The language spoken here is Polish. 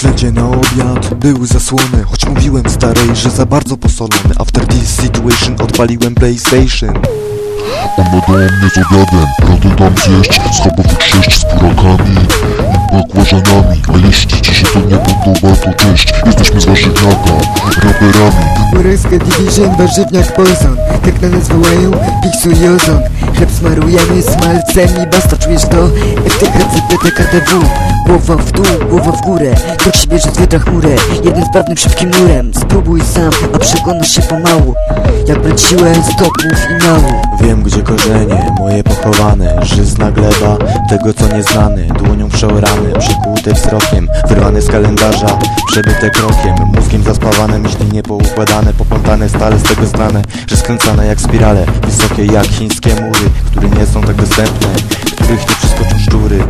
Śledzie na obiad były zasłony. Choć mówiłem starej, że za bardzo posolone After this situation odpaliłem PlayStation. Ona dała mnie z obiadem, radę dam zjeść Schabowych sześć z burakami i bakłażanami. A jeśli ci się to nie podoba, to cześć. Jesteśmy z warzywniaka, raperami. Uryskę Division, warzywniak Poison. Tak na nas wołają, Pixu i Ozon. Chleb smarujemy smalcem i basta Czujesz to? FTHC, PTKTW Głowa w dół, głowa w górę. To ci bierze z chmurę Jeden z pewnym szybkim murem. Spróbuj sam, a przekonasz się pomału. Jak brać siłę z topów i mału? Wiem gdzie korzenie moje pochowane. Żyzna gleba tego co nieznane Dłonią przeorane, przykute wzrokiem. Wyrwane z kalendarza, przebyte krokiem. Mózgiem zaspawane, myśli niepoukładane. Poplątane stale z tego znane Że skręcane jak spirale. Wysokie jak chińskie mury Które nie są tak dostępne. Których nie przeskoczą szczury